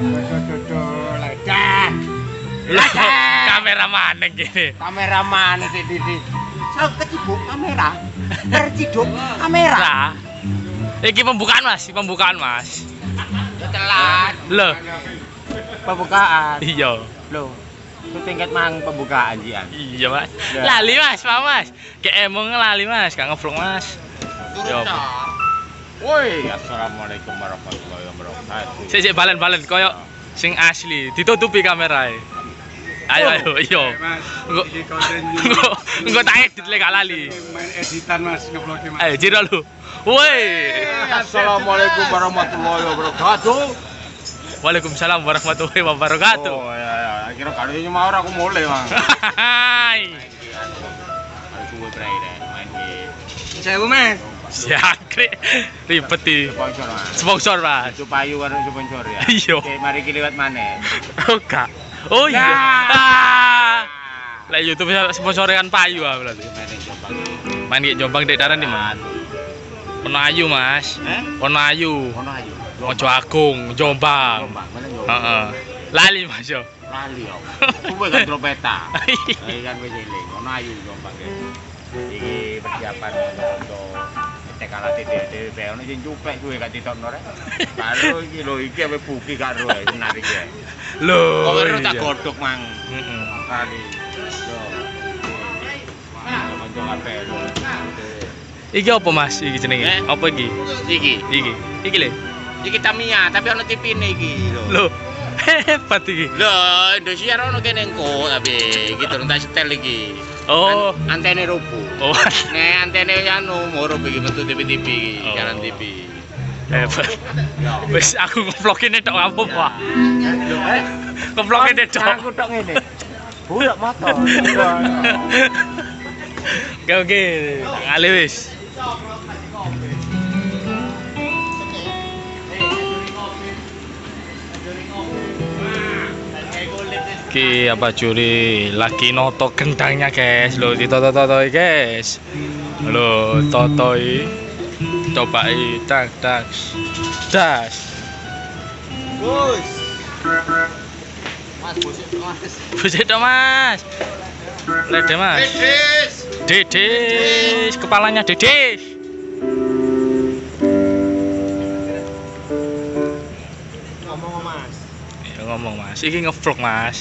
Basa dodo ledan. Lah kameraman iki. Kameraman sik Didi. Sok kecibuk kamera. Terciduk kamera. Iki pembukaan Mas, pembukaan Mas. Telat. Loh, Pembukaan. iya. Loh. Tingkat mang pembukaan jian. Iya Mas. Ya. Lali Mas, Pak Mas. Kayak emang lali Mas, gak ngevlog Mas. Ya apa? Woi, assalamualaikum warahmatullahi wabarakatuh. Sik sik balen-balen koyo sing asli, ditutupi kamerae. Ayo Oh. ayo. Mas, Engko tak edit lek gak lali. main editan Mas, ngevlog Mas. Ayo jiro lu. Woi. Assalamualaikum warahmatullahi wabarakatuh. Waalaikumsalam warahmatullahi wabarakatuh. Oh ya ya, kira kali ini mau aku mulai, Mang. Hai. Harus gue main game. Sewu Mas. Siakri ribet di Sponsor, Mas. sponsor Mas. Itu payu karo sponsor ya. Iya. Oke, mari kita lewat mana? Oh gak. Oh iya. Nah. Ah. Lah YouTube sponsoran payu ah berarti. Main di Jombang dek daran di mana? Ono ayu Mas. Eh? Ono ayu. Ono ayo. Mojo Agung, Jombang. Jombang, mana Jombang? Heeh. Lali Mas yo. Lali yo. Kuwe kan tropeta. Iki kan wis eling. Ono ayu Jombang ya. Iki persiapan untuk ngecek alat TDD ono sing cuplek kuwe gak ditokno rek. Karo iki lho iki ape buki karo ae menarik ya. Loh. Kok karo tak iya. godhok mang. Heeh. Kali. Lho. Iki apa Mas? Iki jenenge. Eh? Apa iki? Iki. Iki. Iki le. Iki Tamiya, tapi ono TV-ne iki lho. Loh. Hebat iki. Lho, Indosiar ono kene engko tapi gitu tak setel iki. Oh. An antene rubuh. Oh. Nek antene anu moro iki metu TV-TV iki, Oh. jalan TV. Hebat. Wis aku ngevlogin tok apa, Pak? Eh, Ngevlogin tok. aku tok ngene. Bulak motor. Oke oke, ngali wis. Ki apa curi lagi noto gendangnya guys. Lo ditoto-toto guys. Lo totoi cobai tak tak. Das. Bos. Mas, buset dong mas. Lede mas. Dedis. dedis. Kepalanya dedis. Ngomong Mas. Ya ngomong mas iki ngevlog mas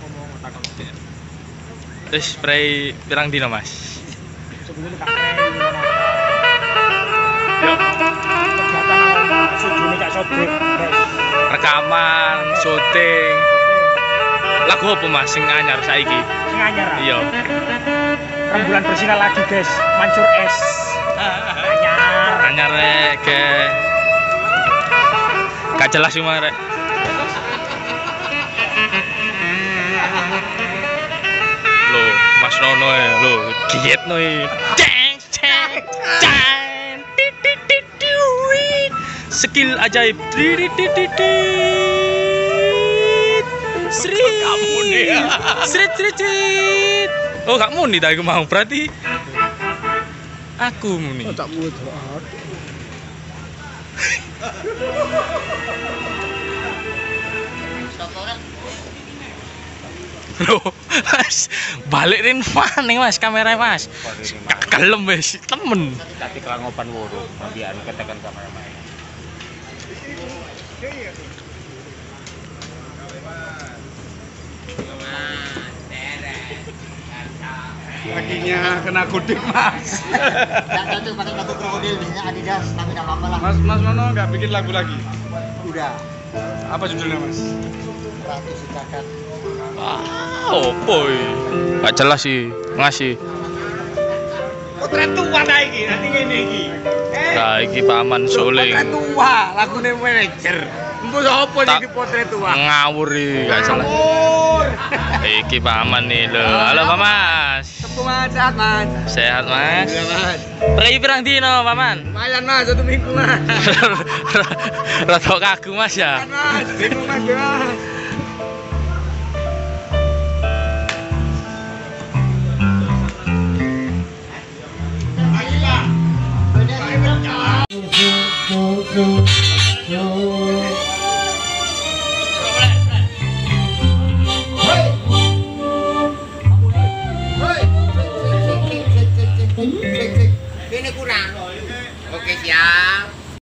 Ngomong takon. terus spray pirang dino mas tak rekaman syuting lagu apa mas sing anyar saiki Sing anyar. ah? iya Rembulan bersinar lagi, guys. Mancur es. Anyar. anyar rek ke gak jelas cuma rek mas nono ya no tit tit tit skill ajaib. Srit srit srit Oh gak muni aku mau? Berarti Aku muni. Tak muat. Loh, Mas, balik rin maning Mas kamera Mas. Kelem wis, temen. Tapi kelangopan wuru, biar ketekan kameramen. Kakinya kena kudik Mas. Nggak cocok pakai batu krokodil, biasanya Adidas, tapi nggak apa-apa lah. Mas Mas Nono nggak bikin lagu lagi. Udah, Apa judulnya Mas? ratu si Ah, opo iki? Gak jelas sih, ngasih. Potret tua ta iki, nanti ngene iki. Eh, Nah, iki paman suling. potret tua, lagune manajer. Mbok sapa iki potret tua? Ngawur iki, gak jelas. Ngawur. Iki paman nih lho. Halo. Sepuh Mas, sehat Mas. Sehat Mas. Iya Mas. Prei pirang dino Paman? Lumayan Mas, satu minggu Mas. Rada kagu Mas ya. Sehat Mas, bingung Mas ya.